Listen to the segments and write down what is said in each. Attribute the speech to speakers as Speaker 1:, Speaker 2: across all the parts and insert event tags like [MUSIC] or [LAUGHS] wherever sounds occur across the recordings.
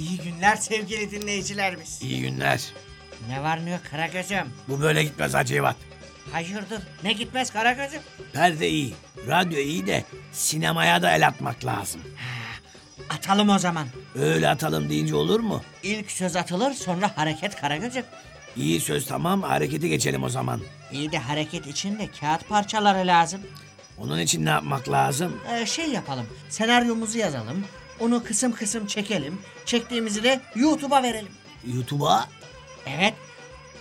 Speaker 1: İyi günler sevgili dinleyicilerimiz.
Speaker 2: İyi günler.
Speaker 1: Ne var ne yok Karagöz'üm?
Speaker 2: Bu böyle gitmez Hacivat.
Speaker 1: Hayırdır? Ne gitmez Karagöz'üm?
Speaker 2: Perde iyi, radyo iyi de sinemaya da el atmak lazım.
Speaker 1: Atalım o zaman.
Speaker 2: Öyle atalım deyince olur mu?
Speaker 1: İlk söz atılır sonra hareket Karagöz'üm.
Speaker 2: İyi söz tamam harekete geçelim o zaman.
Speaker 1: İyi de hareket için de kağıt parçaları lazım.
Speaker 2: Onun için ne yapmak lazım?
Speaker 1: Ee, şey yapalım. Senaryomuzu yazalım. Onu kısım kısım çekelim. Çektiğimizi de YouTube'a verelim.
Speaker 2: YouTube'a?
Speaker 1: Evet.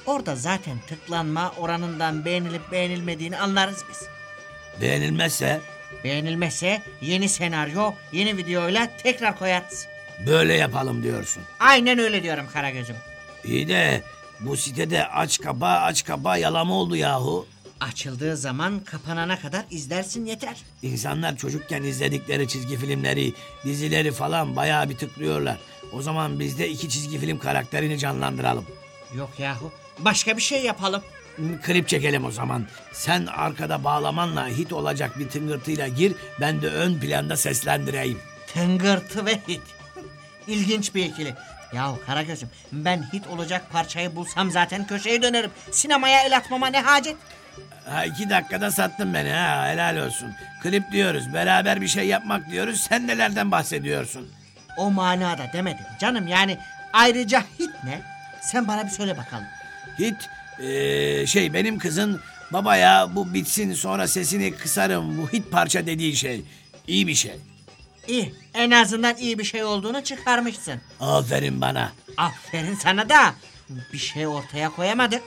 Speaker 1: Orada zaten tıklanma oranından beğenilip beğenilmediğini anlarız biz.
Speaker 2: Beğenilmezse
Speaker 1: Beğenilmezse yeni senaryo, yeni videoyla tekrar koyarız.
Speaker 2: böyle yapalım diyorsun.
Speaker 1: Aynen öyle diyorum Karagöz'üm.
Speaker 2: İyi de bu sitede aç kaba aç kaba yalama oldu yahu.
Speaker 1: Açıldığı zaman kapanana kadar izlersin yeter.
Speaker 2: İnsanlar çocukken izledikleri çizgi filmleri, dizileri falan bayağı bir tıklıyorlar. O zaman biz de iki çizgi film karakterini canlandıralım.
Speaker 1: Yok yahu. Başka bir şey yapalım.
Speaker 2: Klip çekelim o zaman. Sen arkada bağlamanla hit olacak bir tıngırtıyla gir. Ben de ön planda seslendireyim.
Speaker 1: Tıngırtı ve hit. [LAUGHS] İlginç bir ikili. Yahu Karagöz'üm ben hit olacak parçayı bulsam zaten köşeye dönerim. Sinemaya el atmama ne hacet?
Speaker 2: Ha, iki dakikada sattın beni ha helal olsun. Klip diyoruz beraber bir şey yapmak diyoruz. Sen nelerden bahsediyorsun?
Speaker 1: O manada demedim canım yani ayrıca hit ne? Sen bana bir söyle bakalım.
Speaker 2: Hit eee, şey benim kızın babaya bu bitsin sonra sesini kısarım bu hit parça dediği şey. İyi bir şey.
Speaker 1: İyi en azından iyi bir şey olduğunu çıkarmışsın.
Speaker 2: Aferin bana.
Speaker 1: Aferin sana da bir şey ortaya koyamadık.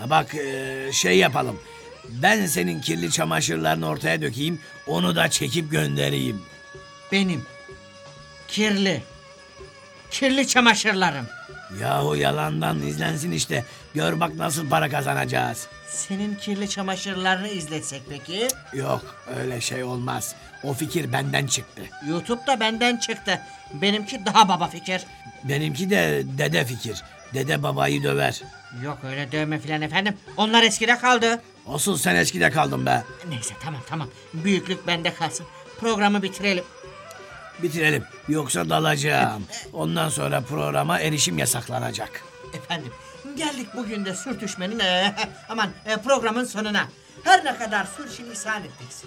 Speaker 2: Ha bak eee, şey yapalım. Ben senin kirli çamaşırlarını ortaya dökeyim. Onu da çekip göndereyim.
Speaker 1: Benim kirli, kirli çamaşırlarım.
Speaker 2: Yahu yalandan izlensin işte. Gör bak nasıl para kazanacağız.
Speaker 1: Senin kirli çamaşırlarını izletsek peki?
Speaker 2: Yok öyle şey olmaz. O fikir benden çıktı.
Speaker 1: YouTube'da benden çıktı. Benimki daha baba fikir.
Speaker 2: Benimki de dede fikir. Dede babayı döver.
Speaker 1: Yok öyle dövme filan efendim. Onlar eskide kaldı.
Speaker 2: Asıl sen eskide kaldın be.
Speaker 1: Neyse tamam tamam. Büyüklük bende kalsın. Programı bitirelim.
Speaker 2: Bitirelim. Yoksa dalacağım. Ondan sonra programa erişim yasaklanacak.
Speaker 1: Efendim geldik bugün de sürtüşmenin eee, [LAUGHS] aman eee, programın sonuna. Her ne kadar sürçülisan ettikse...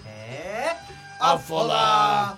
Speaker 2: Affola.